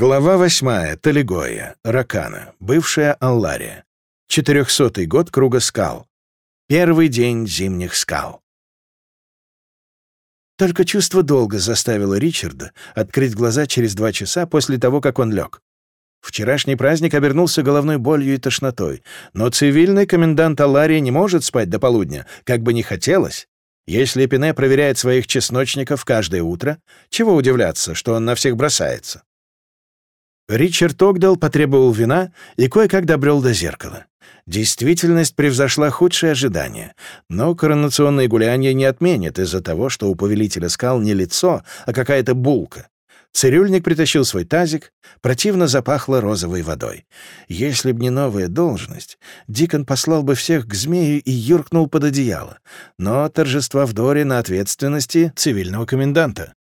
Глава восьмая. Талигоя. Ракана. Бывшая Аллария. Четырехсотый год Круга скал. Первый день зимних скал. Только чувство долга заставило Ричарда открыть глаза через два часа после того, как он лег. Вчерашний праздник обернулся головной болью и тошнотой, но цивильный комендант Алларии не может спать до полудня, как бы ни хотелось. Если Пине проверяет своих чесночников каждое утро, чего удивляться, что он на всех бросается? Ричард Огдал потребовал вина и кое-как добрел до зеркала. Действительность превзошла худшие ожидания, но коронационные гуляния не отменят из-за того, что у повелителя скал не лицо, а какая-то булка. Цирюльник притащил свой тазик, противно запахло розовой водой. Если б не новая должность, Дикон послал бы всех к змею и юркнул под одеяло. Но торжества в Доре на ответственности цивильного коменданта.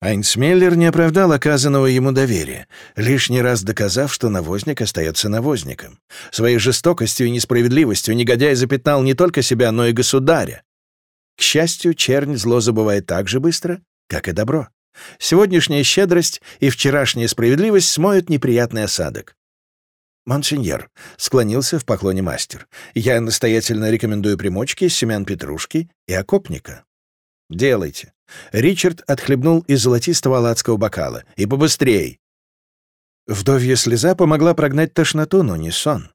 Айнсмеллер не оправдал оказанного ему доверия, лишний раз доказав, что навозник остается навозником. Своей жестокостью и несправедливостью негодяй запятнал не только себя, но и государя. К счастью, чернь зло забывает так же быстро, как и добро. Сегодняшняя щедрость и вчерашняя справедливость смоют неприятный осадок. «Монсеньор», — склонился в поклоне мастер, — «я настоятельно рекомендую примочки семян петрушки и окопника». «Делайте». Ричард отхлебнул из золотистого аладского бокала. «И побыстрей!» Вдовья слеза помогла прогнать тошноту, но не сон.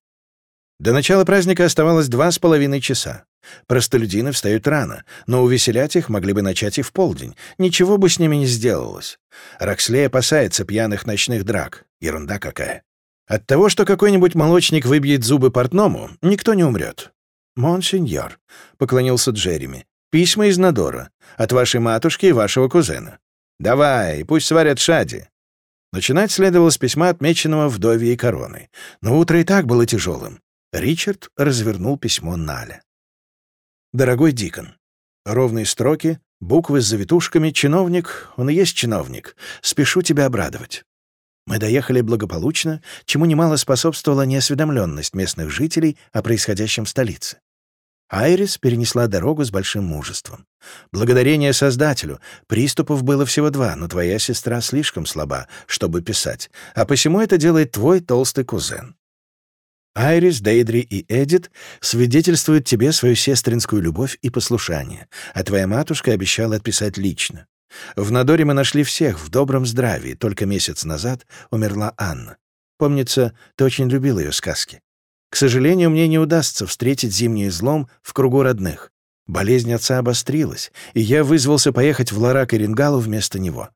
До начала праздника оставалось два с половиной часа. Простолюдины встают рано, но увеселять их могли бы начать и в полдень. Ничего бы с ними не сделалось. Рокслей опасается пьяных ночных драк. Ерунда какая. От того, что какой-нибудь молочник выбьет зубы портному, никто не умрет. «Монсеньор», — поклонился Джереми, Письма из Надора. От вашей матушки и вашего кузена. Давай, пусть сварят шади». Начинать следовало с письма, отмеченного вдовьей короной. Но утро и так было тяжелым. Ричард развернул письмо Наля. «Дорогой Дикон, ровные строки, буквы с завитушками, чиновник, он и есть чиновник. Спешу тебя обрадовать. Мы доехали благополучно, чему немало способствовала неосведомленность местных жителей о происходящем в столице. Айрис перенесла дорогу с большим мужеством. Благодарение Создателю, приступов было всего два, но твоя сестра слишком слаба, чтобы писать, а посему это делает твой толстый кузен. Айрис, Дейдри и Эдит свидетельствуют тебе свою сестринскую любовь и послушание, а твоя матушка обещала отписать лично. В Надоре мы нашли всех в добром здравии, только месяц назад умерла Анна. Помнится, ты очень любил ее сказки. К сожалению, мне не удастся встретить зимний излом в кругу родных. Болезнь отца обострилась, и я вызвался поехать в Ларак и Рингалу вместо него.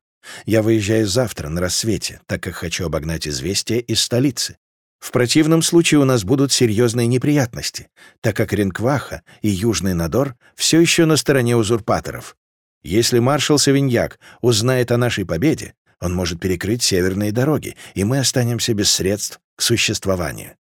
Я выезжаю завтра на рассвете, так как хочу обогнать известия из столицы. В противном случае у нас будут серьезные неприятности, так как Ренкваха и Южный Надор все еще на стороне узурпаторов. Если маршал Савиньяк узнает о нашей победе, он может перекрыть северные дороги, и мы останемся без средств к существованию.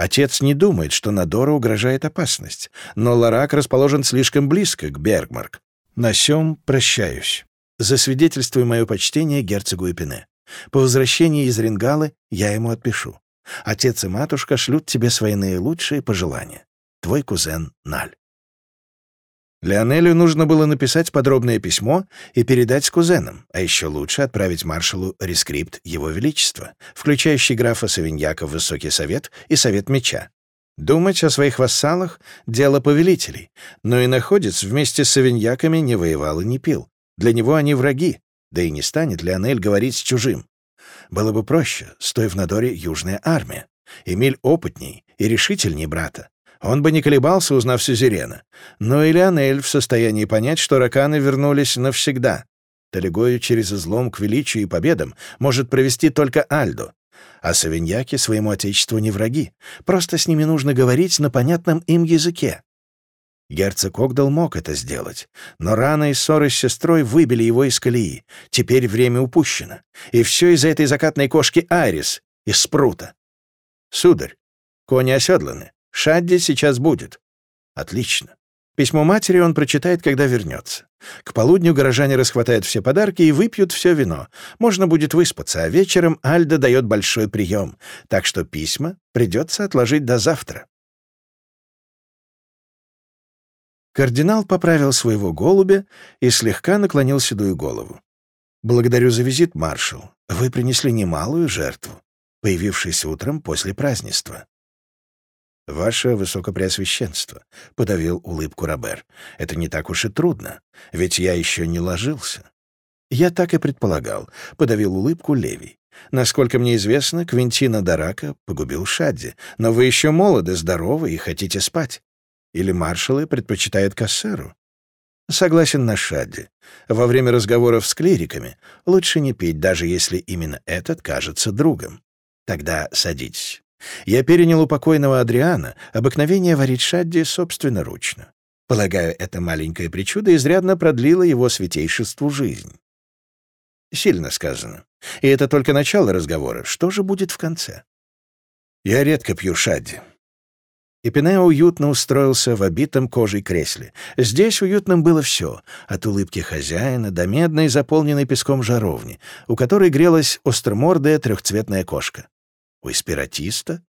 Отец не думает, что Надору угрожает опасность, но Ларак расположен слишком близко к Бергмарк. На сём прощаюсь. Засвидетельствуй мое почтение герцогу Эпине. По возвращении из Рингалы я ему отпишу. Отец и матушка шлют тебе свои наилучшие пожелания. Твой кузен Наль. Леонелю нужно было написать подробное письмо и передать с кузеном, а еще лучше отправить маршалу рескрипт Его Величества, включающий графа Савиньяка в Высокий Совет и Совет Меча. Думать о своих вассалах — дело повелителей, но и находец вместе с Савиньяками не воевал и не пил. Для него они враги, да и не станет Леонель говорить с чужим. Было бы проще, стоя в Надоре южная армия. Эмиль опытней и решительней брата. Он бы не колебался, узнав Сюзерена. Но и Леонель в состоянии понять, что раканы вернулись навсегда. Талигою через излом к величию и победам может провести только Альдо. А савиньяки своему отечеству не враги. Просто с ними нужно говорить на понятном им языке. Герцог Огдал мог это сделать, но рано и ссоры с сестрой выбили его из колеи. Теперь время упущено. И все из-за этой закатной кошки Айрис из спрута. Сударь, кони оседланы. Шадди сейчас будет. Отлично. Письмо матери он прочитает, когда вернется. К полудню горожане расхватают все подарки и выпьют все вино. Можно будет выспаться, а вечером Альда дает большой прием, так что письма придется отложить до завтра. Кардинал поправил своего голубя и слегка наклонил седую голову. «Благодарю за визит, маршал. Вы принесли немалую жертву, появившись утром после празднества». «Ваше Высокопреосвященство», — подавил улыбку Робер, — «это не так уж и трудно, ведь я еще не ложился». «Я так и предполагал», — подавил улыбку Левий. «Насколько мне известно, Квинтина Дарака погубил Шадди, но вы еще молоды, здоровы и хотите спать. Или маршалы предпочитают кассеру?» «Согласен на Шадди. Во время разговоров с клириками лучше не пить, даже если именно этот кажется другом. Тогда садитесь. Я перенял у покойного Адриана обыкновение варить Шадди собственноручно. Полагаю, эта маленькая причуда изрядно продлила его святейшеству жизнь. Сильно сказано. И это только начало разговора. Что же будет в конце? Я редко пью шадди. Эпине уютно устроился в обитом кожей кресле. Здесь уютным было все, от улыбки хозяина до медной, заполненной песком жаровни, у которой грелась остромордая трехцветная кошка. У эспиратиста?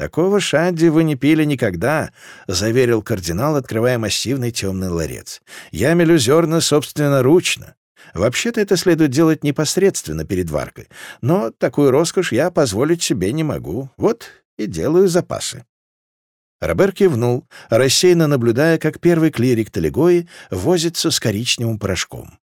«Такого шадди вы не пили никогда», — заверил кардинал, открывая массивный темный ларец. «Я мелю зерна собственноручно. Вообще-то это следует делать непосредственно перед варкой, но такую роскошь я позволить себе не могу. Вот и делаю запасы». Робер кивнул, рассеянно наблюдая, как первый клирик Талигои возится с коричневым порошком.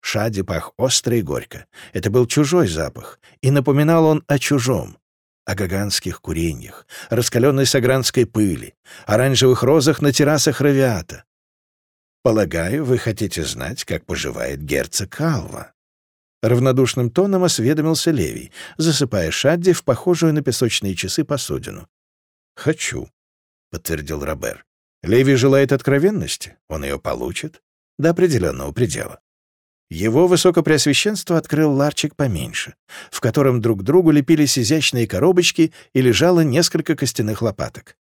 Шади пах остро и горько. Это был чужой запах, и напоминал он о чужом, о гаганских куреньях, раскаленной сагранской пыли, оранжевых розах на террасах Равиата, «Полагаю, вы хотите знать, как поживает герцог Алва?» Равнодушным тоном осведомился Левий, засыпая Шадди в похожую на песочные часы посудину. «Хочу», — подтвердил Робер. «Левий желает откровенности, он ее получит до определенного предела». Его высокопреосвященство открыл ларчик поменьше, в котором друг другу лепились изящные коробочки и лежало несколько костяных лопаток.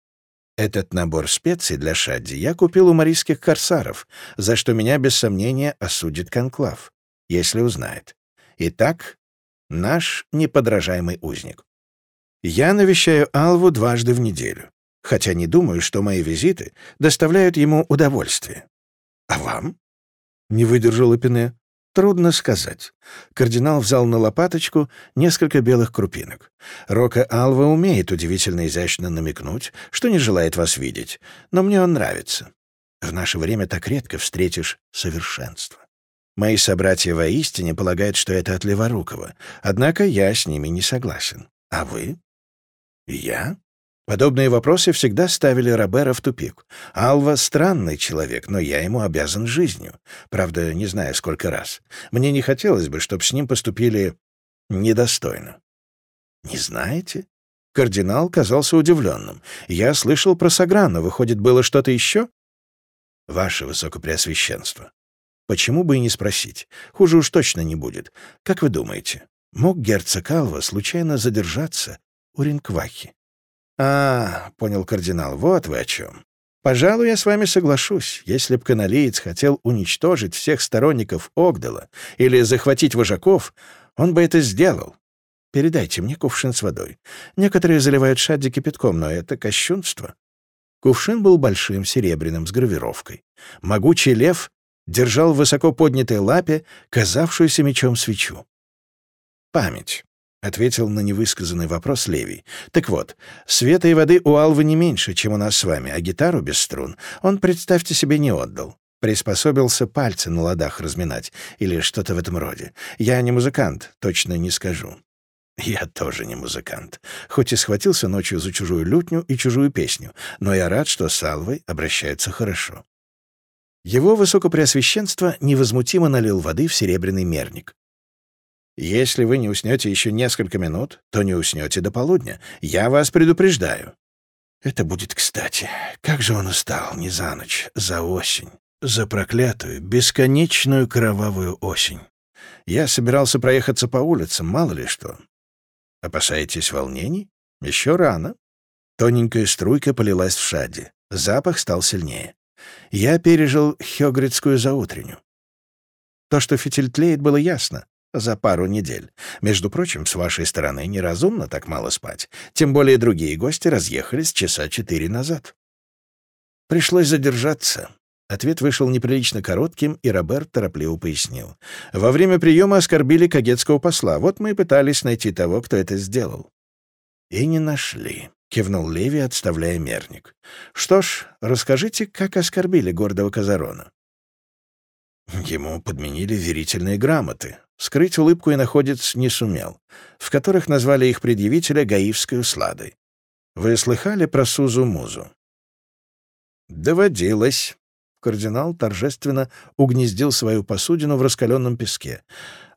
Этот набор специй для Шадди я купил у марийских корсаров, за что меня, без сомнения, осудит конклав, если узнает. Итак, наш неподражаемый узник. Я навещаю Алву дважды в неделю, хотя не думаю, что мои визиты доставляют ему удовольствие. А вам? Не выдержал Эпине. Трудно сказать. Кардинал взял на лопаточку несколько белых крупинок. Рока Алва умеет удивительно изящно намекнуть, что не желает вас видеть, но мне он нравится. В наше время так редко встретишь совершенство. Мои собратья воистине полагают, что это от Леворукова, однако я с ними не согласен. А вы? Я? Подобные вопросы всегда ставили Робера в тупик. Алва — странный человек, но я ему обязан жизнью. Правда, не знаю, сколько раз. Мне не хотелось бы, чтобы с ним поступили недостойно. «Не знаете?» Кардинал казался удивленным. «Я слышал про Саграна. Выходит, было что-то еще?» «Ваше Высокопреосвященство. Почему бы и не спросить? Хуже уж точно не будет. Как вы думаете, мог герцог Алва случайно задержаться у Ринквахи?» «А, — понял кардинал, — вот вы о чем. Пожалуй, я с вами соглашусь. Если б каналиец хотел уничтожить всех сторонников Огдала или захватить вожаков, он бы это сделал. Передайте мне кувшин с водой. Некоторые заливают шадди кипятком, но это кощунство». Кувшин был большим, серебряным, с гравировкой. Могучий лев держал в высоко поднятой лапе казавшуюся мечом свечу. Память. — ответил на невысказанный вопрос Левий. «Так вот, света и воды у Алвы не меньше, чем у нас с вами, а гитару без струн он, представьте себе, не отдал. Приспособился пальцы на ладах разминать или что-то в этом роде. Я не музыкант, точно не скажу». «Я тоже не музыкант, хоть и схватился ночью за чужую лютню и чужую песню, но я рад, что с Алвой обращаются хорошо». Его Высокопреосвященство невозмутимо налил воды в серебряный мерник. Если вы не уснете еще несколько минут, то не уснете до полудня. Я вас предупреждаю. Это будет кстати. Как же он устал не за ночь, за осень. За проклятую, бесконечную кровавую осень. Я собирался проехаться по улицам, мало ли что. Опасаетесь волнений? Еще рано. Тоненькая струйка полилась в шаде. Запах стал сильнее. Я пережил хёгридскую заутренню. То, что фитиль тлеет, было ясно за пару недель. Между прочим, с вашей стороны неразумно так мало спать, тем более другие гости разъехались часа четыре назад. Пришлось задержаться. Ответ вышел неприлично коротким, и Роберт торопливо пояснил. «Во время приема оскорбили кагетского посла. Вот мы и пытались найти того, кто это сделал». «И не нашли», — кивнул Леви, отставляя мерник. «Что ж, расскажите, как оскорбили гордого Казарона». Ему подменили верительные грамоты. Скрыть улыбку и находец не сумел, в которых назвали их предъявителя гаивской усладой. Вы слыхали про Сузу-Музу? Доводилось. Кардинал торжественно угнездил свою посудину в раскаленном песке.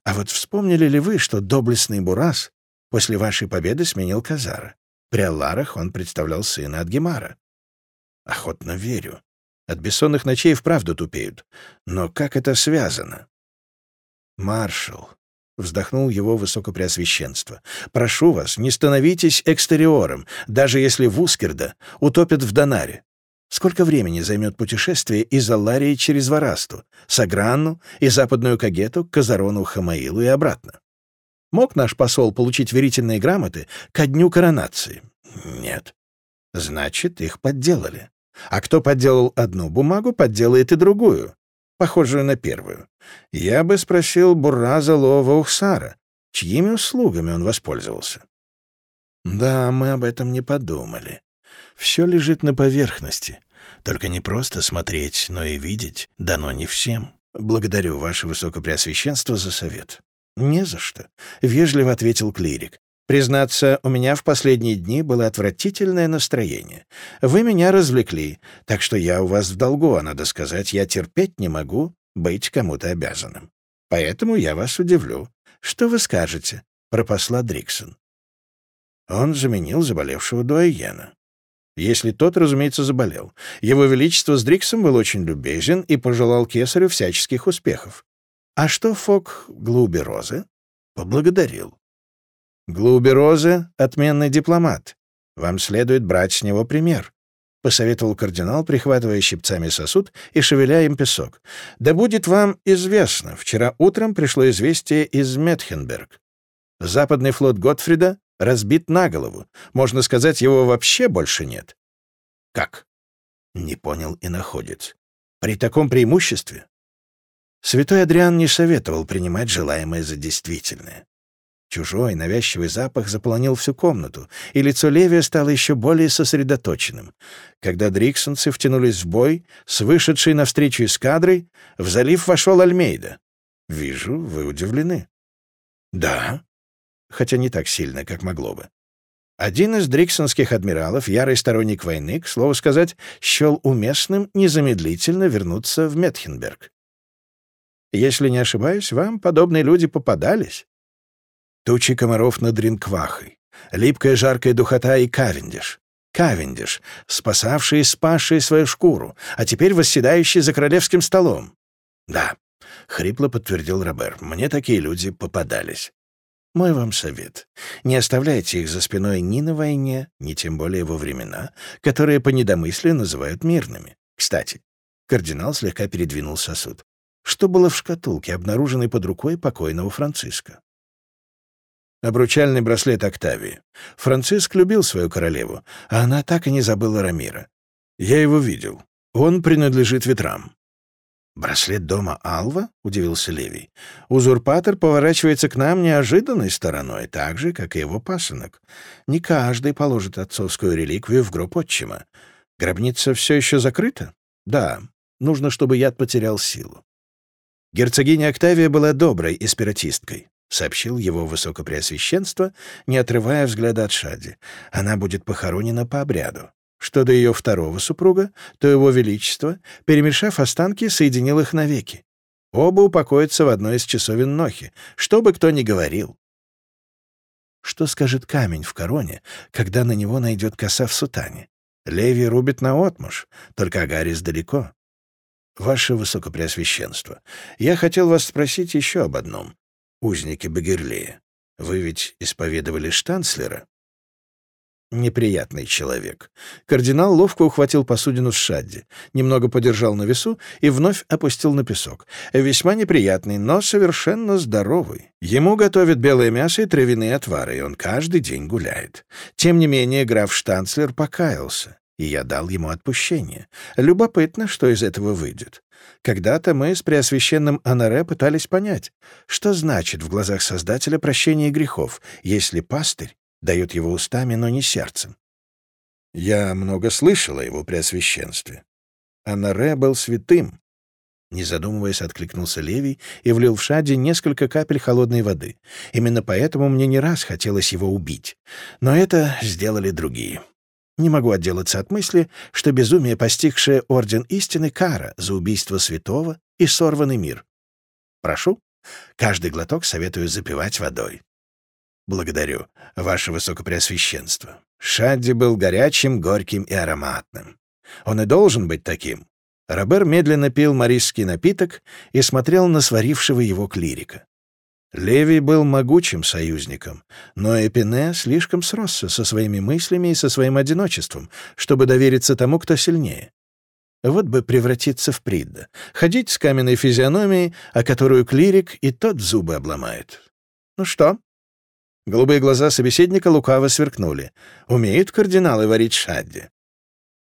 А вот вспомнили ли вы, что доблестный Бурас после вашей победы сменил Казара? При Алларах он представлял сына от Гемара. Охотно верю. От бессонных ночей вправду тупеют. Но как это связано? Маршал, вздохнул его высокопреосвященство, прошу вас, не становитесь экстериором, даже если Вускерда утопят в Донаре. Сколько времени займет путешествие из Алларии через Варасту, Сагранну и Западную Кагету к Казарону Хамаилу и обратно? Мог наш посол получить верительные грамоты ко дню коронации? Нет. Значит, их подделали. А кто подделал одну бумагу, подделает и другую, похожую на первую. Я бы спросил Бураза Лова Ухсара, чьими услугами он воспользовался. Да, мы об этом не подумали. Все лежит на поверхности. Только не просто смотреть, но и видеть дано не всем. Благодарю, Ваше Высокопреосвященство, за совет. «Не за что», — вежливо ответил клирик. Признаться, у меня в последние дни было отвратительное настроение. Вы меня развлекли, так что я у вас в долгу, а надо сказать, я терпеть не могу быть кому-то обязанным. Поэтому я вас удивлю. Что вы скажете про посла Дриксон? Он заменил заболевшего дуайена. Если тот, разумеется, заболел. Его Величество с Дриксом был очень любезен и пожелал кесарю всяческих успехов. А что Фок Глуберозы? Поблагодарил. Глубероза — отменный дипломат. Вам следует брать с него пример», — посоветовал кардинал, прихватывая щипцами сосуд и шевеля им песок. «Да будет вам известно, вчера утром пришло известие из Метхенберг. Западный флот Готфрида разбит на голову. Можно сказать, его вообще больше нет». «Как?» — не понял и находит. «При таком преимуществе?» Святой Адриан не советовал принимать желаемое за действительное. Чужой, навязчивый запах заполонил всю комнату, и лицо Левия стало еще более сосредоточенным. Когда дриксонцы втянулись в бой, с вышедшей навстречу эскадрой, в залив вошел Альмейда. «Вижу, вы удивлены». «Да», хотя не так сильно, как могло бы. Один из дриксонских адмиралов, ярый сторонник войны, к слову сказать, счел уместным незамедлительно вернуться в Метхенберг. Если не ошибаюсь, вам подобные люди попадались. Тучи комаров над Ринквахой, липкая жаркая духота и Кавендиш. Кавендиш, спасавший и спасший свою шкуру, а теперь восседающий за королевским столом. Да, — хрипло подтвердил Робер, — мне такие люди попадались. Мой вам совет. Не оставляйте их за спиной ни на войне, ни тем более во времена, которые по недомыслию называют мирными. Кстати, кардинал слегка передвинул сосуд. Что было в шкатулке, обнаруженной под рукой покойного Франциска? Обручальный браслет Октавии. Франциск любил свою королеву, а она так и не забыла Рамира. Я его видел. Он принадлежит ветрам. «Браслет дома Алва?» — удивился Левий. «Узурпатор поворачивается к нам неожиданной стороной, так же, как и его пасынок. Не каждый положит отцовскую реликвию в гроб отчима. Гробница все еще закрыта? Да, нужно, чтобы яд потерял силу». Герцогиня Октавия была доброй эспиратисткой. — сообщил его высокопреосвященство, не отрывая взгляда от Шади. «Она будет похоронена по обряду. Что до ее второго супруга, то его величество, перемешав останки, соединил их навеки. Оба упокоятся в одной из часовен Нохи, что бы кто ни говорил. Что скажет камень в короне, когда на него найдет коса в сутане? Леви рубит наотмашь, только Агарис далеко. Ваше Высокопреосвященство, я хотел вас спросить еще об одном узники Багерлея. Вы ведь исповедовали штанцлера?» Неприятный человек. Кардинал ловко ухватил посудину с Шадди, немного подержал на весу и вновь опустил на песок. Весьма неприятный, но совершенно здоровый. Ему готовят белое мясо и травяные отвары, и он каждый день гуляет. Тем не менее, граф Штанцлер покаялся. И я дал ему отпущение. Любопытно, что из этого выйдет. Когда-то мы с Преосвященным Анаре пытались понять, что значит в глазах Создателя прощение грехов, если пастырь дает его устами, но не сердцем. Я много слышал о его Преосвященстве. Анаре был святым. Не задумываясь, откликнулся Левий и влил в Шади несколько капель холодной воды. Именно поэтому мне не раз хотелось его убить. Но это сделали другие. Не могу отделаться от мысли, что безумие, постигшее Орден Истины, — кара за убийство святого и сорванный мир. Прошу, каждый глоток советую запивать водой. Благодарю, ваше высокопреосвященство. Шадди был горячим, горьким и ароматным. Он и должен быть таким. Робер медленно пил марийский напиток и смотрел на сварившего его клирика. Левий был могучим союзником, но Эпине слишком сросся со своими мыслями и со своим одиночеством, чтобы довериться тому, кто сильнее. Вот бы превратиться в Придда, ходить с каменной физиономией, о которую клирик и тот зубы обломает. Ну что? Голубые глаза собеседника лукаво сверкнули. Умеют кардиналы варить шадди?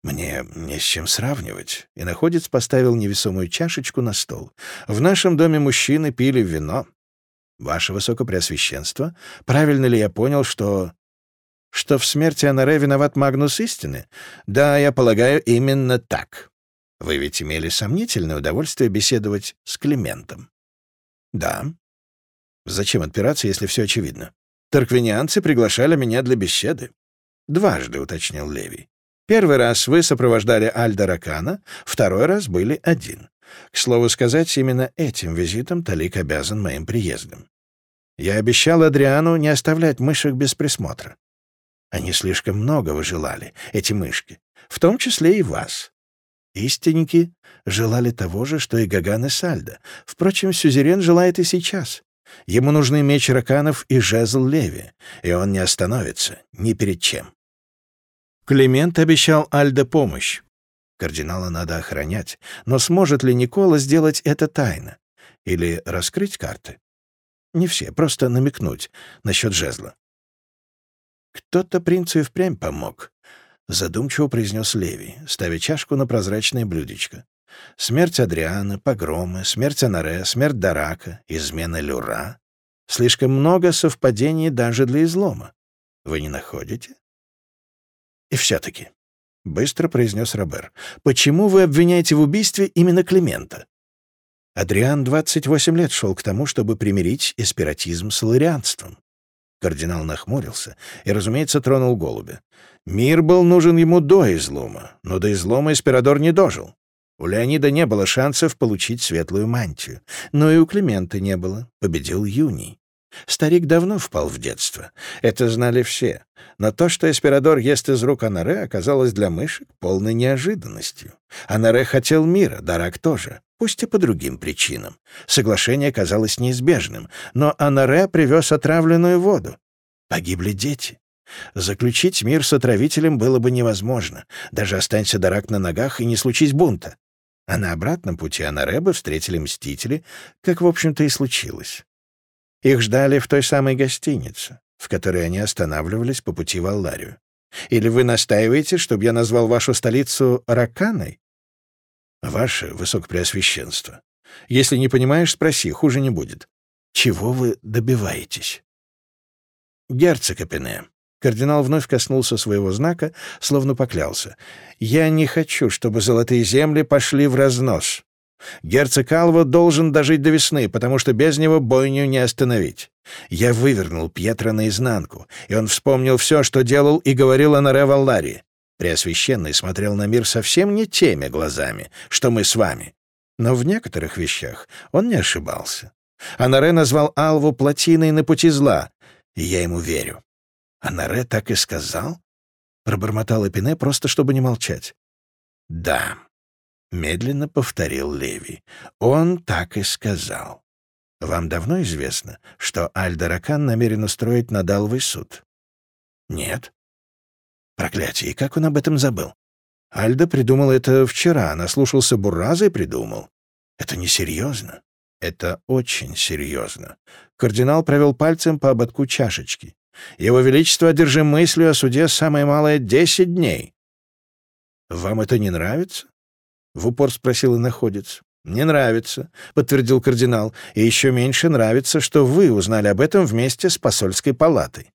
Мне не с чем сравнивать. И находец поставил невесомую чашечку на стол. В нашем доме мужчины пили вино, «Ваше Высокопреосвященство, правильно ли я понял, что...» «Что в смерти Анаре виноват Магнус истины? Да, я полагаю, именно так. Вы ведь имели сомнительное удовольствие беседовать с Климентом?» «Да». «Зачем отпираться, если все очевидно? Тарквинианцы приглашали меня для беседы». «Дважды», — уточнил Левий. «Первый раз вы сопровождали Альда Ракана, второй раз были один. К слову сказать, именно этим визитом Талик обязан моим приездом. Я обещал Адриану не оставлять мышек без присмотра. Они слишком многого желали, эти мышки, в том числе и вас. Истинники желали того же, что и Гаган и Сальда. Впрочем, Сюзерен желает и сейчас. Ему нужны меч Раканов и жезл Леви, и он не остановится ни перед чем. Климент обещал Альда помощь. Кардинала надо охранять, но сможет ли Никола сделать это тайно? Или раскрыть карты? Не все, просто намекнуть насчет жезла. «Кто-то принцу и впрямь помог», — задумчиво произнес Леви, ставя чашку на прозрачное блюдечко. «Смерть Адриана, погромы, смерть Анаре, смерть Дарака, измена Люра. Слишком много совпадений даже для излома. Вы не находите?» «И все-таки», — быстро произнес Робер, — «почему вы обвиняете в убийстве именно Климента? Адриан 28 лет шел к тому, чтобы примирить эспиратизм с ларианством. Кардинал нахмурился и, разумеется, тронул голубя. Мир был нужен ему до излома, но до излома Эспирадор не дожил. У Леонида не было шансов получить светлую мантию, но и у Климента не было. Победил Юний. Старик давно впал в детство. Это знали все. Но то, что Эспирадор ест из рук Анаре, оказалось для мышек полной неожиданностью. Анаре хотел мира, Дарак тоже, пусть и по другим причинам. Соглашение казалось неизбежным, но Анаре привез отравленную воду. Погибли дети. Заключить мир с отравителем было бы невозможно, даже останься Дарак на ногах и не случись бунта. А на обратном пути Анаре бы встретили мстители, как, в общем-то, и случилось. Их ждали в той самой гостинице, в которой они останавливались по пути в Алларию. Или вы настаиваете, чтобы я назвал вашу столицу Раканой? Ваше Высокопреосвященство. Если не понимаешь, спроси, хуже не будет. Чего вы добиваетесь? Герцог Эпене. Кардинал вновь коснулся своего знака, словно поклялся. «Я не хочу, чтобы золотые земли пошли в разнос. Герцог Алва должен дожить до весны, потому что без него бойню не остановить. Я вывернул Пьетро наизнанку, и он вспомнил все, что делал и говорил о Наре Валлари. Преосвященный смотрел на мир совсем не теми глазами, что мы с вами. Но в некоторых вещах он не ошибался. Анаре назвал Алву плотиной на пути зла, и я ему верю. Анаре так и сказал? Пробормотал Эпине, просто чтобы не молчать. Да, Медленно повторил Леви. Он так и сказал. Вам давно известно, что Аль-Даракан намерен устроить надалвый суд? Нет. Проклятие, и как он об этом забыл? Альда придумал это вчера, наслушался Бурраза и придумал. Это несерьезно. Это очень серьезно. Кардинал провел пальцем по ободку чашечки. Его Величество одержим мыслью о суде самое малое десять дней. «Вам это не нравится?» — в упор спросил иноходец. «Не нравится», — подтвердил кардинал, «и еще меньше нравится, что вы узнали об этом вместе с посольской палатой».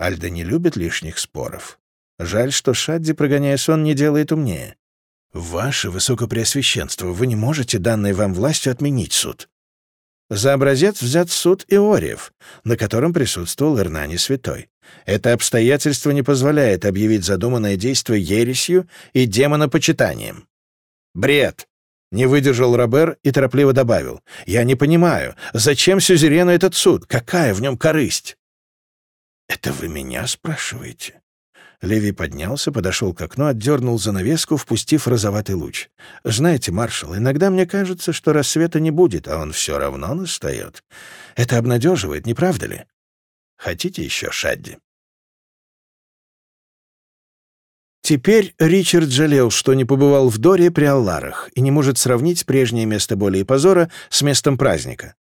Альда не любит лишних споров. Жаль, что Шадди, прогоняя сон, не делает умнее. «Ваше Высокопреосвященство, вы не можете данной вам властью отменить суд». За образец взят суд Иориев, на котором присутствовал Ирнани Святой. Это обстоятельство не позволяет объявить задуманное действие ересью и демонопочитанием. «Бред!» — не выдержал Робер и торопливо добавил. «Я не понимаю, зачем Сюзерену этот суд? Какая в нем корысть?» «Это вы меня спрашиваете?» Леви поднялся, подошел к окну, отдернул занавеску, впустив розоватый луч. «Знаете, маршал, иногда мне кажется, что рассвета не будет, а он все равно настает. Это обнадеживает, не правда ли? Хотите еще, Шадди?» Теперь Ричард жалел, что не побывал в Доре при Алларах и не может сравнить прежнее место боли и позора с местом праздника.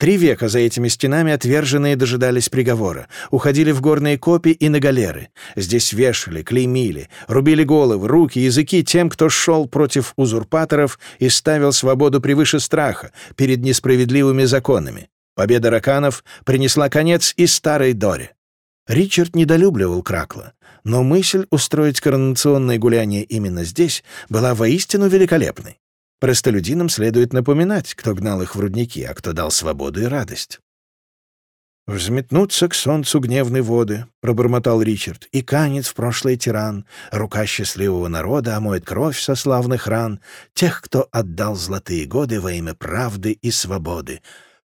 Три века за этими стенами отверженные дожидались приговора, уходили в горные копи и на галеры. Здесь вешали, клеймили, рубили головы, руки, языки тем, кто шел против узурпаторов и ставил свободу превыше страха перед несправедливыми законами. Победа раканов принесла конец и старой Доре. Ричард недолюбливал Кракла, но мысль устроить коронационное гуляние именно здесь была воистину великолепной. Простолюдинам следует напоминать, кто гнал их в рудники, а кто дал свободу и радость. «Взметнутся к солнцу гневные воды», — пробормотал Ричард, «и канет в прошлый тиран, рука счастливого народа омоет кровь со славных ран, тех, кто отдал золотые годы во имя правды и свободы.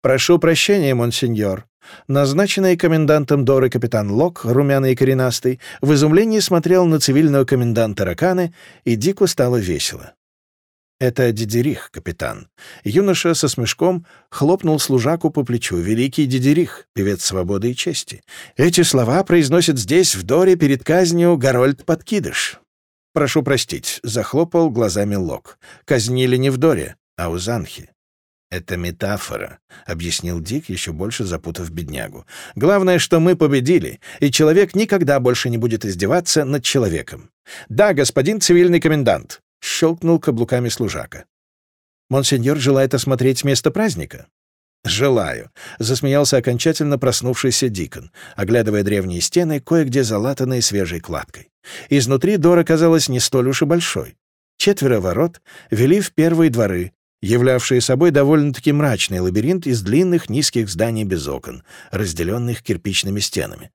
Прошу прощения, монсеньор». Назначенный комендантом Доры капитан Лок, румяный и коренастый, в изумлении смотрел на цивильного коменданта Раканы, и Дику стало весело. «Это Дидерих, капитан». Юноша со смешком хлопнул служаку по плечу. «Великий Дидерих, певец свободы и чести. Эти слова произносит здесь, в Доре, перед казнью Гарольд Подкидыш». «Прошу простить», — захлопал глазами Лок. «Казнили не в Доре, а у Занхи». «Это метафора», — объяснил Дик, еще больше запутав беднягу. «Главное, что мы победили, и человек никогда больше не будет издеваться над человеком. Да, господин цивильный комендант, — щелкнул каблуками служака. «Монсеньор желает осмотреть место праздника?» «Желаю», — засмеялся окончательно проснувшийся Дикон, оглядывая древние стены, кое-где залатанные свежей кладкой. Изнутри Дора казалась не столь уж и большой. Четверо ворот вели в первые дворы, являвшие собой довольно-таки мрачный лабиринт из длинных низких зданий без окон, разделенных кирпичными стенами.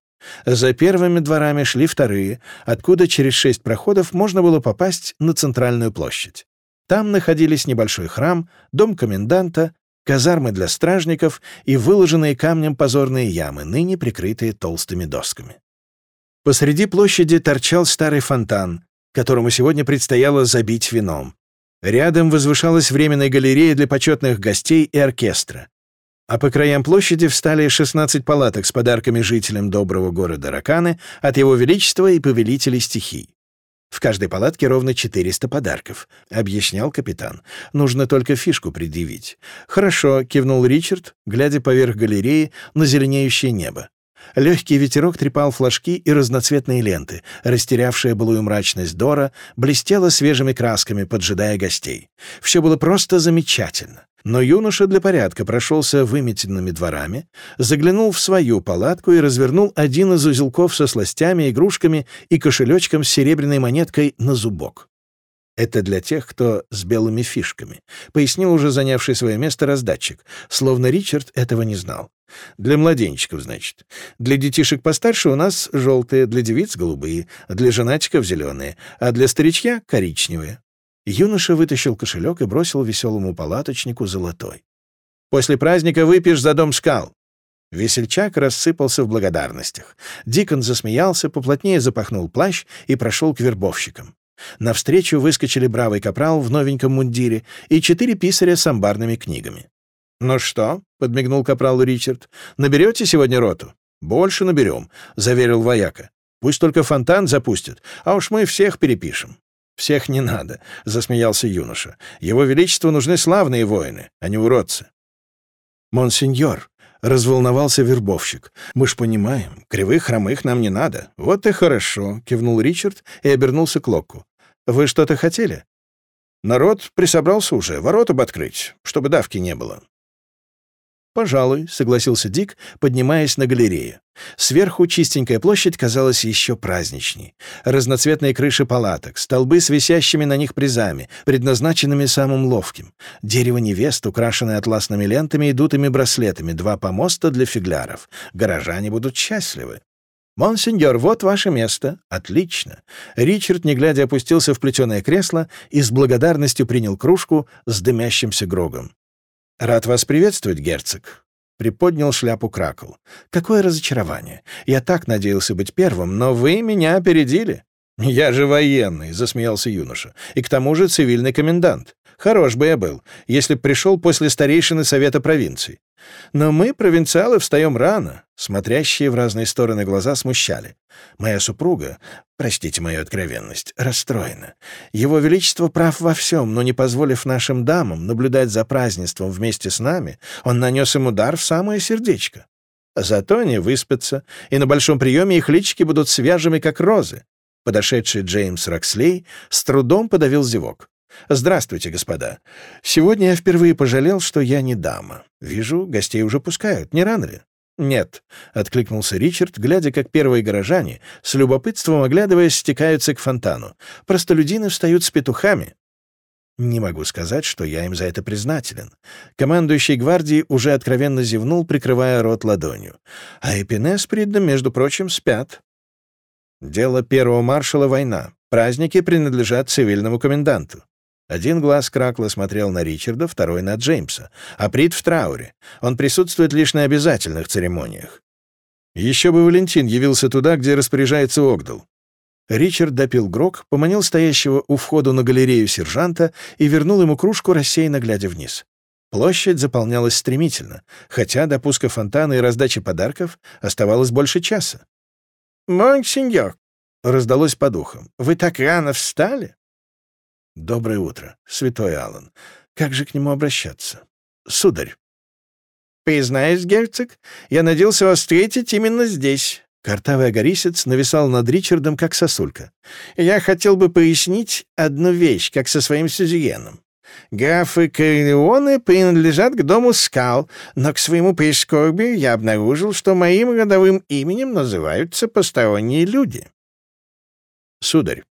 За первыми дворами шли вторые, откуда через шесть проходов можно было попасть на центральную площадь. Там находились небольшой храм, дом коменданта, казармы для стражников и выложенные камнем позорные ямы, ныне прикрытые толстыми досками. Посреди площади торчал старый фонтан, которому сегодня предстояло забить вином. Рядом возвышалась временная галерея для почетных гостей и оркестра а по краям площади встали 16 палаток с подарками жителям доброго города Раканы от его величества и повелителей стихий. В каждой палатке ровно 400 подарков, — объяснял капитан. Нужно только фишку предъявить. «Хорошо», — кивнул Ричард, глядя поверх галереи на зеленеющее небо. Легкий ветерок трепал флажки и разноцветные ленты. Растерявшая былую мрачность Дора блестела свежими красками, поджидая гостей. Все было просто замечательно. Но юноша для порядка прошелся выметенными дворами, заглянул в свою палатку и развернул один из узелков со сластями, игрушками и кошелечком с серебряной монеткой на зубок. «Это для тех, кто с белыми фишками», — пояснил уже занявший свое место раздатчик, словно Ричард этого не знал. «Для младенчиков, значит. Для детишек постарше у нас желтые, для девиц — голубые, для женатиков — зеленые, а для старичья — коричневые». Юноша вытащил кошелек и бросил веселому палаточнику золотой. «После праздника выпьешь за дом скал». Весельчак рассыпался в благодарностях. Дикон засмеялся, поплотнее запахнул плащ и прошел к вербовщикам. Навстречу выскочили бравый капрал в новеньком мундире и четыре писаря с амбарными книгами. «Ну что?» — подмигнул капралу Ричард. «Наберете сегодня роту?» «Больше наберем», — заверил вояка. «Пусть только фонтан запустят, а уж мы всех перепишем». «Всех не надо», — засмеялся юноша. «Его Величеству нужны славные воины, а не уродцы». «Монсеньор», — разволновался вербовщик. «Мы ж понимаем, кривых хромых нам не надо». «Вот и хорошо», — кивнул Ричард и обернулся к Локку. Вы что-то хотели?» «Народ присобрался уже, ворота бы открыть, чтобы давки не было». «Пожалуй», — согласился Дик, поднимаясь на галерею. Сверху чистенькая площадь казалась еще праздничней. Разноцветные крыши палаток, столбы с висящими на них призами, предназначенными самым ловким. Дерево невест, украшенное атласными лентами и дутыми браслетами, два помоста для фигляров. Горожане будут счастливы. «Монсеньор, вот ваше место. Отлично». Ричард, не глядя, опустился в плетеное кресло и с благодарностью принял кружку с дымящимся грогом. «Рад вас приветствовать, герцог», — приподнял шляпу Кракл. «Какое разочарование! Я так надеялся быть первым, но вы меня опередили». «Я же военный», — засмеялся юноша. «И к тому же цивильный комендант. Хорош бы я был, если б пришел после старейшины Совета провинций. Но мы, провинциалы, встаем рано. Смотрящие в разные стороны глаза смущали. Моя супруга, простите мою откровенность, расстроена. Его Величество прав во всем, но не позволив нашим дамам наблюдать за празднеством вместе с нами, он нанес им удар в самое сердечко. Зато они выспятся, и на большом приеме их личики будут свежими, как розы. Подошедший Джеймс Рокслей с трудом подавил зевок. «Здравствуйте, господа. Сегодня я впервые пожалел, что я не дама. Вижу, гостей уже пускают. Не рано ли?» «Нет», — откликнулся Ричард, глядя, как первые горожане, с любопытством оглядываясь, стекаются к фонтану. «Простолюдины встают с петухами». Не могу сказать, что я им за это признателен. Командующий гвардии уже откровенно зевнул, прикрывая рот ладонью. А Эпине с Приддом, между прочим, спят. Дело первого маршала — война. Праздники принадлежат цивильному коменданту. Один глаз Кракла смотрел на Ричарда, второй — на Джеймса. А Прит в трауре. Он присутствует лишь на обязательных церемониях. Еще бы Валентин явился туда, где распоряжается Огдал. Ричард допил грок, поманил стоящего у входа на галерею сержанта и вернул ему кружку, рассеянно глядя вниз. Площадь заполнялась стремительно, хотя до пуска фонтана и раздачи подарков оставалось больше часа. «Монсеньор!» — раздалось по духам. «Вы так рано встали?» «Доброе утро, святой Аллан. Как же к нему обращаться?» «Сударь». «Признаюсь, герцог, я надеялся вас встретить именно здесь». Картавый агорисец нависал над Ричардом, как сосулька. «Я хотел бы пояснить одну вещь, как со своим сюзереном. Графы Корлеоне принадлежат к дому скал, но к своему прискорбию я обнаружил, что моим родовым именем называются посторонние люди». «Сударь,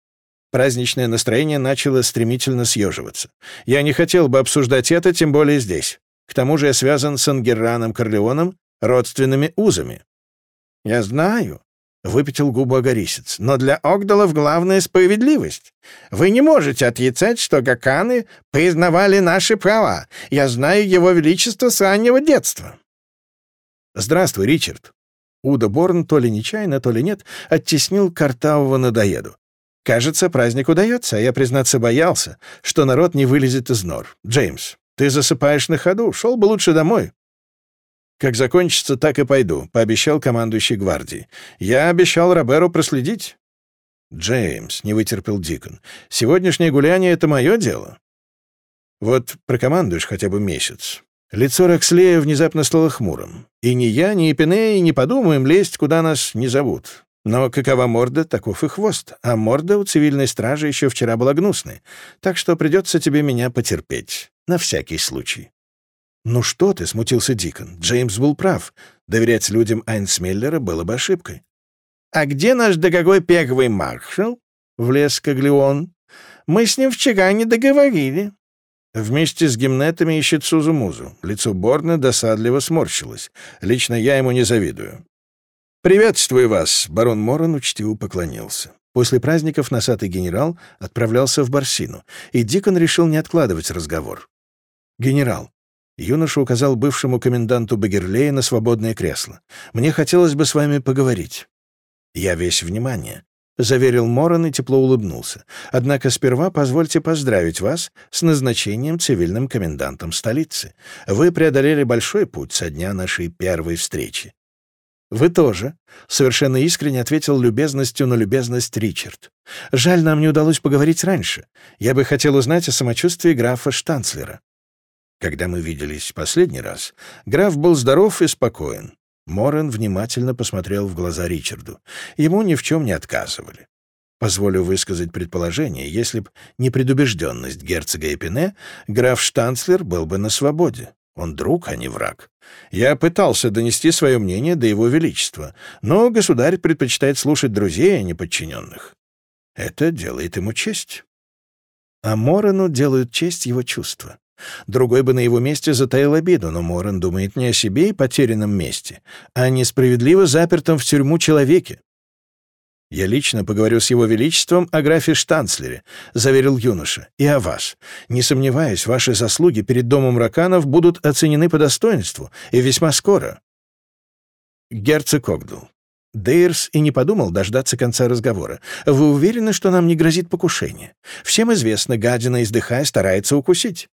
Праздничное настроение начало стремительно съеживаться. Я не хотел бы обсуждать это, тем более здесь. К тому же я связан с Ангерраном Корлеоном родственными узами. «Я знаю», — выпятил губу Агарисец, «но для Огдалов главная справедливость. Вы не можете отрицать, что гаканы признавали наши права. Я знаю его величество с раннего детства». «Здравствуй, Ричард». Уда Борн, то ли нечаянно, то ли нет, оттеснил картавого надоеду. Кажется, праздник удается, а я, признаться, боялся, что народ не вылезет из нор. Джеймс, ты засыпаешь на ходу, шел бы лучше домой. Как закончится, так и пойду, — пообещал командующий гвардии. Я обещал Роберу проследить. Джеймс, — не вытерпел Дикон, — сегодняшнее гуляние — это мое дело. Вот прокомандуешь хотя бы месяц. Лицо Рокслея внезапно стало хмурым. И ни я, ни Эпинеи не подумаем лезть, куда нас не зовут. Но какова морда, таков и хвост. А морда у цивильной стражи еще вчера была гнусной. Так что придется тебе меня потерпеть. На всякий случай. «Ну что ты?» — смутился Дикон. Джеймс был прав. Доверять людям Айнсмеллера было бы ошибкой. «А где наш дорогой первый маршал?» — влез Каглеон. «Мы с ним вчера не договорили». Вместе с гимнетами ищет Сузумузу. Лицо Борна досадливо сморщилось. Лично я ему не завидую. «Приветствую вас!» — барон Моран учтиво поклонился. После праздников носатый генерал отправлялся в Барсину, и Дикон решил не откладывать разговор. «Генерал», — юноша указал бывшему коменданту Багерлея на свободное кресло, «мне хотелось бы с вами поговорить». «Я весь внимание», — заверил Моран и тепло улыбнулся. «Однако сперва позвольте поздравить вас с назначением цивильным комендантом столицы. Вы преодолели большой путь со дня нашей первой встречи. «Вы тоже», — совершенно искренне ответил любезностью на любезность Ричард. «Жаль, нам не удалось поговорить раньше. Я бы хотел узнать о самочувствии графа Штанцлера». Когда мы виделись последний раз, граф был здоров и спокоен. Морен внимательно посмотрел в глаза Ричарду. Ему ни в чем не отказывали. Позволю высказать предположение, если б не предубежденность герцога Эпине, граф Штанцлер был бы на свободе. Он друг, а не враг. Я пытался донести свое мнение до его величества, но государь предпочитает слушать друзей, а не подчиненных. Это делает ему честь. А Морену делают честь его чувства. Другой бы на его месте затаил обиду, но Морен думает не о себе и потерянном месте, а о несправедливо запертом в тюрьму человеке. «Я лично поговорю с его величеством о графе Штанцлере», — заверил юноша, — «и о вас. Не сомневаюсь, ваши заслуги перед домом Раканов будут оценены по достоинству, и весьма скоро». Герцог Огдул. Дейрс и не подумал дождаться конца разговора. «Вы уверены, что нам не грозит покушение? Всем известно, гадина, издыхая, старается укусить».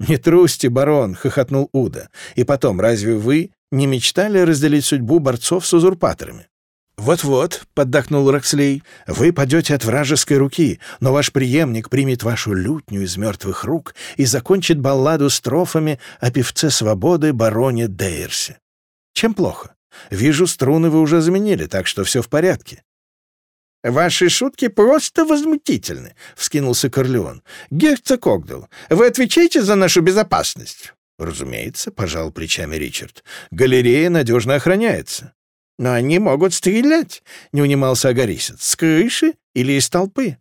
«Не трусьте, барон», — хохотнул Уда. «И потом, разве вы не мечтали разделить судьбу борцов с узурпаторами?» «Вот-вот», — поддохнул Рокслей, — «вы падете от вражеской руки, но ваш преемник примет вашу лютню из мертвых рук и закончит балладу строфами о певце свободы бароне Дейрсе. Чем плохо? Вижу, струны вы уже заменили, так что все в порядке». «Ваши шутки просто возмутительны», — вскинулся Корлеон. «Герцог Огдал, вы отвечаете за нашу безопасность?» «Разумеется», — пожал плечами Ричард. «Галерея надежно охраняется». «Но они могут стрелять», — не унимался Агарисец. «С крыши или из толпы?»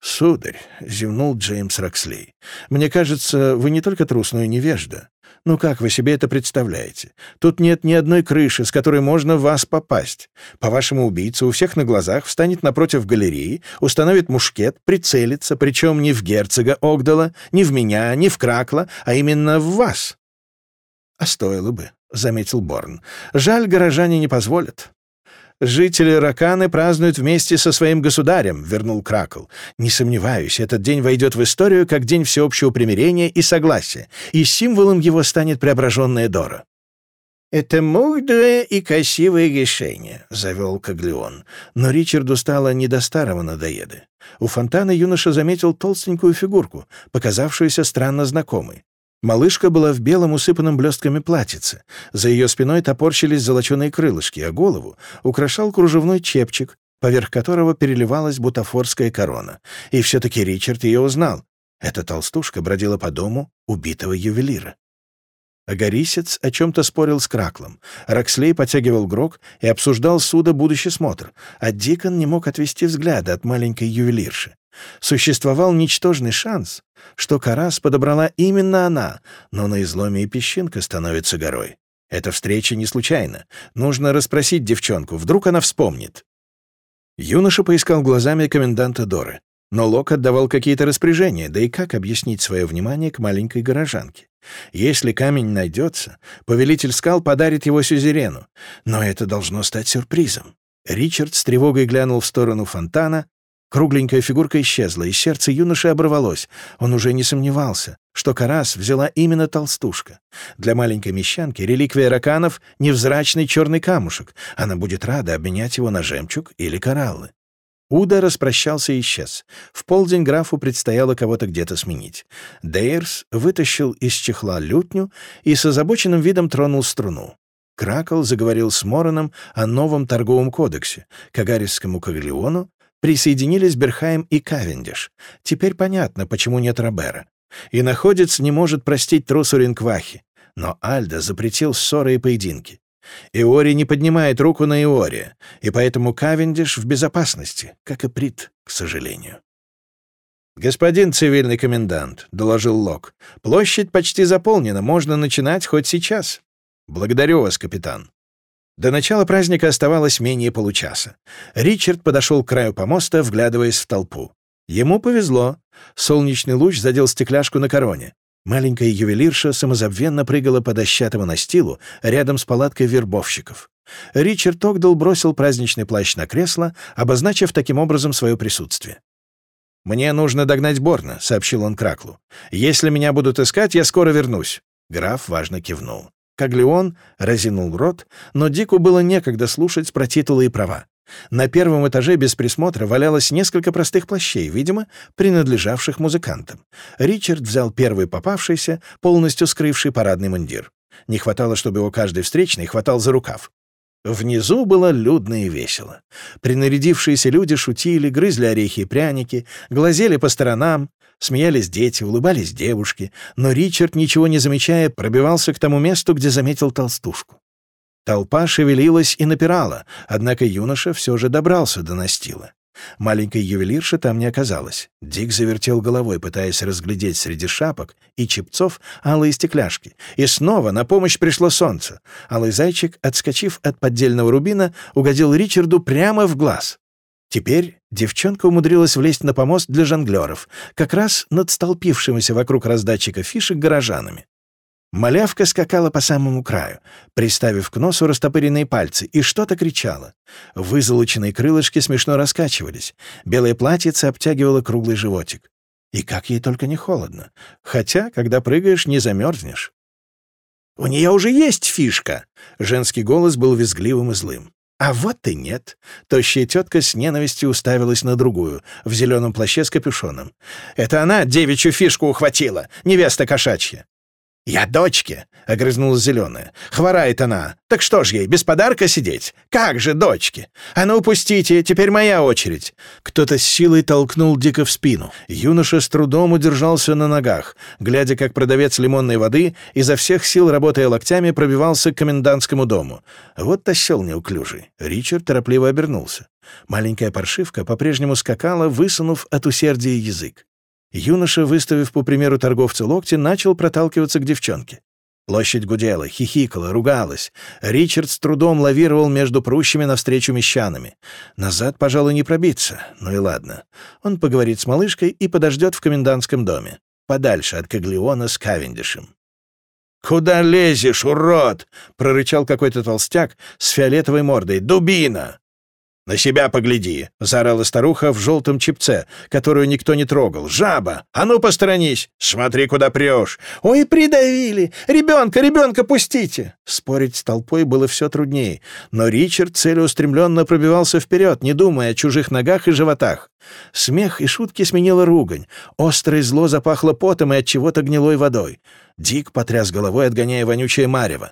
«Сударь», — зевнул Джеймс Рокслей, — «мне кажется, вы не только трус, но и невежда. Ну как вы себе это представляете? Тут нет ни одной крыши, с которой можно в вас попасть. По-вашему, убийца у всех на глазах встанет напротив галереи, установит мушкет, прицелится, причем не в герцога Огдала, не в меня, не в Кракла, а именно в вас». «А стоило бы», — заметил Борн. «Жаль, горожане не позволят». «Жители Раканы празднуют вместе со своим государем», — вернул Кракл. «Не сомневаюсь, этот день войдет в историю как день всеобщего примирения и согласия, и символом его станет преображенная Дора». «Это мудрое и красивое решение», — завел Каглеон. Но Ричарду стало не до старого надоеды. У фонтана юноша заметил толстенькую фигурку, показавшуюся странно знакомой. Малышка была в белом усыпанном блестками платьице. За ее спиной топорщились золоченые крылышки, а голову украшал кружевной чепчик, поверх которого переливалась бутафорская корона. И все-таки Ричард ее узнал. Эта толстушка бродила по дому убитого ювелира. Агарисец о чем-то спорил с Краклом. Рокслей подтягивал грок и обсуждал суда будущий смотр, а Дикон не мог отвести взгляда от маленькой ювелирши. Существовал ничтожный шанс, что Карас подобрала именно она, но на изломе и песчинка становится горой. Эта встреча не случайна. Нужно расспросить девчонку, вдруг она вспомнит. Юноша поискал глазами коменданта Доры. Но Лок отдавал какие-то распоряжения, да и как объяснить свое внимание к маленькой горожанке? Если камень найдется, повелитель скал подарит его сюзерену, но это должно стать сюрпризом. Ричард с тревогой глянул в сторону фонтана, Кругленькая фигурка исчезла, и сердце юноши оборвалось. Он уже не сомневался, что Карас взяла именно толстушка. Для маленькой мещанки реликвия раканов — невзрачный черный камушек. Она будет рада обменять его на жемчуг или кораллы. Уда распрощался и исчез. В полдень графу предстояло кого-то где-то сменить. Дейрс вытащил из чехла лютню и с озабоченным видом тронул струну. Кракл заговорил с Мороном о новом торговом кодексе, Кагарисскому Каглеону Присоединились Берхайм и Кавендиш. Теперь понятно, почему нет Робера. И находец не может простить трусу Ринквахи. Но Альда запретил ссоры и поединки. Иори не поднимает руку на Иори, и поэтому Кавендиш в безопасности, как и Прит, к сожалению. «Господин цивильный комендант», — доложил Лок, — «площадь почти заполнена, можно начинать хоть сейчас». «Благодарю вас, капитан». До начала праздника оставалось менее получаса. Ричард подошел к краю помоста, вглядываясь в толпу. Ему повезло. Солнечный луч задел стекляшку на короне. Маленькая ювелирша самозабвенно прыгала по дощатому настилу рядом с палаткой вербовщиков. Ричард Огдал бросил праздничный плащ на кресло, обозначив таким образом свое присутствие. «Мне нужно догнать Борна», — сообщил он Краклу. «Если меня будут искать, я скоро вернусь». Граф важно кивнул. Каглеон разинул рот, но Дику было некогда слушать про титулы и права. На первом этаже без присмотра валялось несколько простых плащей, видимо, принадлежавших музыкантам. Ричард взял первый попавшийся, полностью скрывший парадный мундир. Не хватало, чтобы его каждый встречный хватал за рукав. Внизу было людно и весело. Принарядившиеся люди шутили, грызли орехи и пряники, глазели по сторонам, смеялись дети, улыбались девушки, но Ричард, ничего не замечая, пробивался к тому месту, где заметил толстушку. Толпа шевелилась и напирала, однако юноша все же добрался до настила. Маленькой ювелирши там не оказалось. Дик завертел головой, пытаясь разглядеть среди шапок и чепцов алые стекляшки. И снова на помощь пришло солнце. Алый зайчик, отскочив от поддельного рубина, угодил Ричарду прямо в глаз. Теперь девчонка умудрилась влезть на помост для жонглеров, как раз над столпившимися вокруг раздатчика фишек горожанами. Малявка скакала по самому краю, приставив к носу растопыренные пальцы, и что-то кричала. Вызолоченные крылышки смешно раскачивались. Белое платьице обтягивало круглый животик. И как ей только не холодно. Хотя, когда прыгаешь, не замерзнешь. «У нее уже есть фишка!» Женский голос был визгливым и злым. А вот и нет. Тощая тетка с ненавистью уставилась на другую, в зеленом плаще с капюшоном. «Это она девичью фишку ухватила, невеста кошачья!» «Я дочке!» — огрызнулась зеленая. «Хворает она. Так что ж ей, без подарка сидеть? Как же дочке? А ну, упустите, теперь моя очередь!» Кто-то с силой толкнул Дика в спину. Юноша с трудом удержался на ногах, глядя, как продавец лимонной воды, изо всех сил, работая локтями, пробивался к комендантскому дому. Вот тащил неуклюжий. Ричард торопливо обернулся. Маленькая паршивка по-прежнему скакала, высунув от усердия язык. Юноша, выставив по примеру торговца локти, начал проталкиваться к девчонке. Площадь гудела, хихикала, ругалась. Ричард с трудом лавировал между прущими навстречу мещанами. Назад, пожалуй, не пробиться. Ну и ладно. Он поговорит с малышкой и подождет в комендантском доме. Подальше от Каглиона с Кавендишем. «Куда лезешь, урод?» — прорычал какой-то толстяк с фиолетовой мордой. «Дубина!» «На себя погляди!» — заорала старуха в желтом чипце, которую никто не трогал. «Жаба! А ну, посторонись! Смотри, куда прешь!» «Ой, придавили! Ребенка, ребенка пустите!» Спорить с толпой было все труднее, но Ричард целеустремленно пробивался вперед, не думая о чужих ногах и животах. Смех и шутки сменила ругань. Острое зло запахло потом и от чего-то гнилой водой. Дик потряс головой, отгоняя вонючее марево.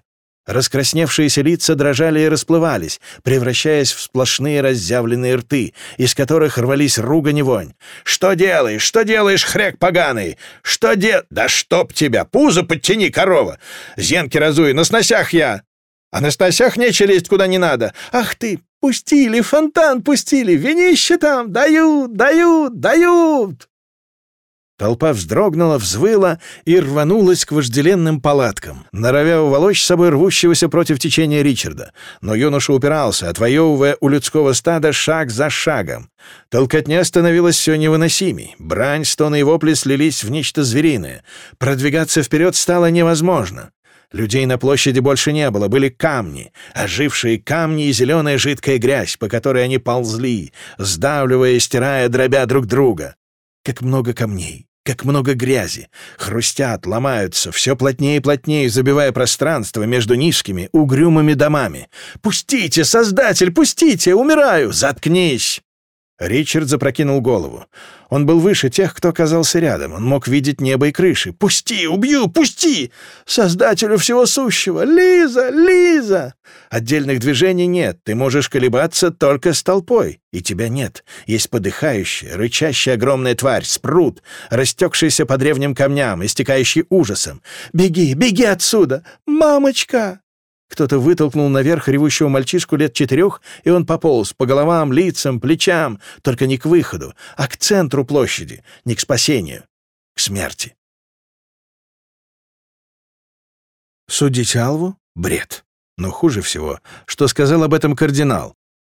Раскрасневшиеся лица дрожали и расплывались, превращаясь в сплошные разъявленные рты, из которых рвались ругань и вонь. «Что делаешь? Что делаешь, хряк поганый? Что де... Да чтоб тебя! Пузо подтяни, корова! Зенки разуй, на сносях я! А на сносях нечего лезть куда не надо! Ах ты! Пустили, фонтан пустили! Винище там! Дают, дают, дают!» Толпа вздрогнула, взвыла и рванулась к вожделенным палаткам, норовя уволочь с собой рвущегося против течения Ричарда. Но юноша упирался, отвоевывая у людского стада шаг за шагом. Толкотня становилась все невыносимей. Брань, стоны и вопли слились в нечто звериное. Продвигаться вперед стало невозможно. Людей на площади больше не было, были камни, ожившие камни и зеленая жидкая грязь, по которой они ползли, сдавливая стирая, дробя друг друга. Как много камней, как много грязи. Хрустят, ломаются, все плотнее и плотнее, забивая пространство между низкими, угрюмыми домами. «Пустите, Создатель, пустите! Умираю! Заткнись!» Ричард запрокинул голову. Он был выше тех, кто оказался рядом. Он мог видеть небо и крыши. «Пусти! Убью! Пусти! Создателю всего сущего! Лиза! Лиза!» Отдельных движений нет. Ты можешь колебаться только с толпой. И тебя нет. Есть подыхающая, рычащая огромная тварь, спрут, растекшийся по древним камням, истекающий ужасом. «Беги! Беги отсюда! Мамочка!» Кто-то вытолкнул наверх ревущего мальчишку лет четырех, и он пополз по головам, лицам, плечам, только не к выходу, а к центру площади, не к спасению, к смерти. Судить Алву — бред. Но хуже всего, что сказал об этом кардинал.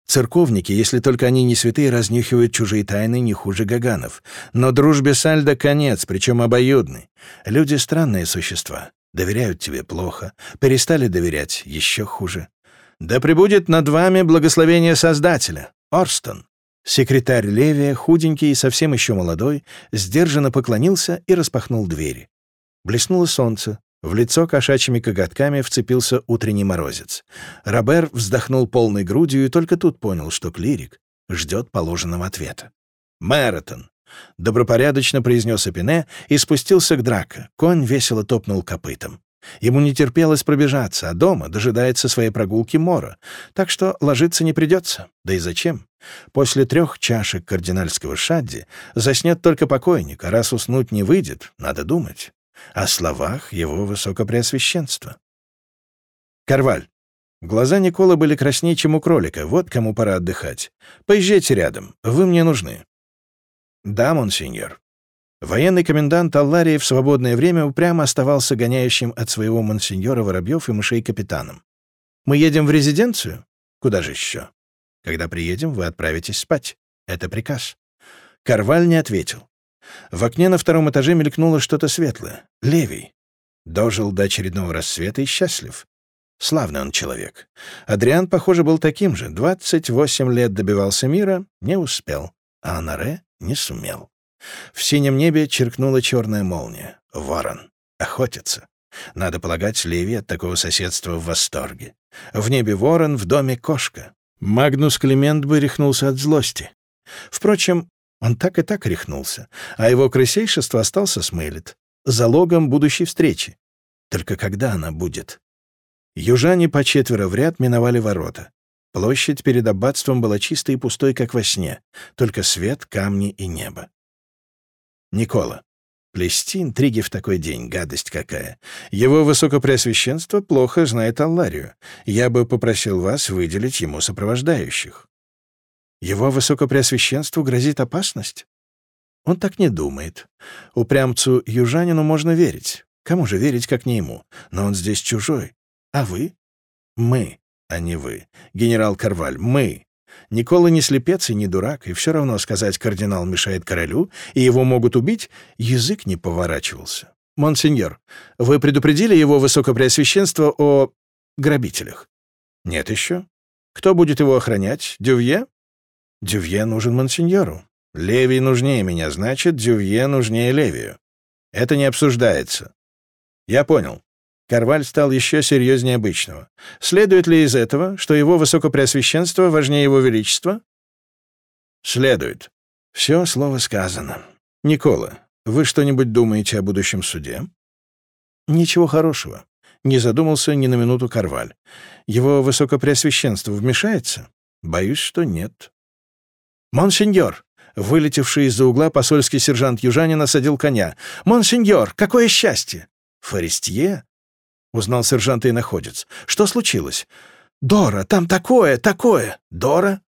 Церковники, если только они не святые, разнюхивают чужие тайны не хуже Гаганов. Но дружбе Сальда конец, причем обоюдный. Люди — странные существа. Доверяют тебе плохо, перестали доверять еще хуже. Да пребудет над вами благословение Создателя, Орстон. Секретарь Левия, худенький и совсем еще молодой, сдержанно поклонился и распахнул двери. Блеснуло солнце. В лицо кошачьими коготками вцепился утренний морозец. Робер вздохнул полной грудью и только тут понял, что клирик ждет положенного ответа. «Мэратон, — добропорядочно произнес Эпине и спустился к драко. Конь весело топнул копытом. Ему не терпелось пробежаться, а дома дожидается своей прогулки Мора, так что ложиться не придется. Да и зачем? После трех чашек кардинальского шадди заснет только покойник, а раз уснуть не выйдет, надо думать. О словах его высокопреосвященства. Карваль. Глаза Никола были краснее, чем у кролика. Вот кому пора отдыхать. Поезжайте рядом. Вы мне нужны. Да, монсеньор. Военный комендант Алларии в свободное время упрямо оставался гоняющим от своего монсеньора воробьев и мышей капитаном. «Мы едем в резиденцию? Куда же еще? Когда приедем, вы отправитесь спать. Это приказ». Карваль не ответил. В окне на втором этаже мелькнуло что-то светлое. Левий. Дожил до очередного рассвета и счастлив. Славный он человек. Адриан, похоже, был таким же. 28 лет добивался мира, не успел. А Анаре не сумел. В синем небе черкнула черная молния. Ворон. Охотится. Надо полагать, Леви от такого соседства в восторге. В небе ворон, в доме кошка. Магнус Климент бы рехнулся от злости. Впрочем, он так и так рехнулся, а его крысейшество остался с Мейлит, залогом будущей встречи. Только когда она будет? Южане по четверо в ряд миновали ворота. Площадь перед аббатством была чистой и пустой, как во сне, только свет, камни и небо. Никола. Плести интриги в такой день, гадость какая. Его высокопреосвященство плохо знает Алларию. Я бы попросил вас выделить ему сопровождающих. Его высокопреосвященству грозит опасность? Он так не думает. Упрямцу-южанину можно верить. Кому же верить, как не ему? Но он здесь чужой. А вы? Мы, а не вы. Генерал Карваль, мы. Никола не слепец и не дурак, и все равно сказать «кардинал мешает королю», и его могут убить, язык не поворачивался. «Монсеньор, вы предупредили его высокопреосвященство о грабителях?» «Нет еще. Кто будет его охранять? Дювье?» «Дювье нужен монсеньору. Левий нужнее меня, значит, Дювье нужнее Левию. Это не обсуждается». «Я понял. Карваль стал еще серьезнее обычного. Следует ли из этого, что его высокопреосвященство важнее его величества? Следует. Все слово сказано. Никола, вы что-нибудь думаете о будущем суде? Ничего хорошего. Не задумался ни на минуту Карваль. Его высокопреосвященство вмешается? Боюсь, что нет. Монсеньор! Вылетевший из-за угла посольский сержант Южанин осадил коня. «Монсеньор, какое счастье!» «Форестье? — узнал сержант и находец. «Что случилось?» «Дора, там такое, такое!» «Дора?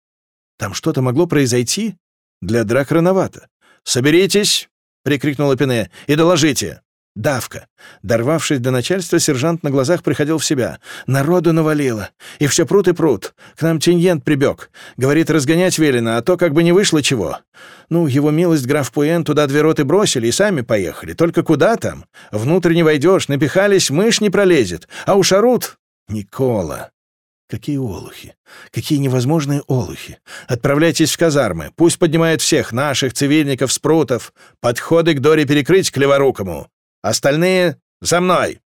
Там что-то могло произойти?» «Для драк рановато». «Соберитесь!» — прикрикнула Пене. «И доложите!» Давка. Дорвавшись до начальства, сержант на глазах приходил в себя. Народу навалило. И все прут и прут. К нам тиньент прибег. Говорит, разгонять велено, а то как бы не вышло чего. Ну, его милость граф Пуэн туда две роты бросили и сами поехали. Только куда там? Внутрь не войдешь, напихались, мышь не пролезет. А у Шарут... Никола. Какие олухи! Какие невозможные олухи! Отправляйтесь в казармы. Пусть поднимают всех, наших, цивильников, спрутов. Подходы к Доре перекрыть к леворукому. Остальные за мной!»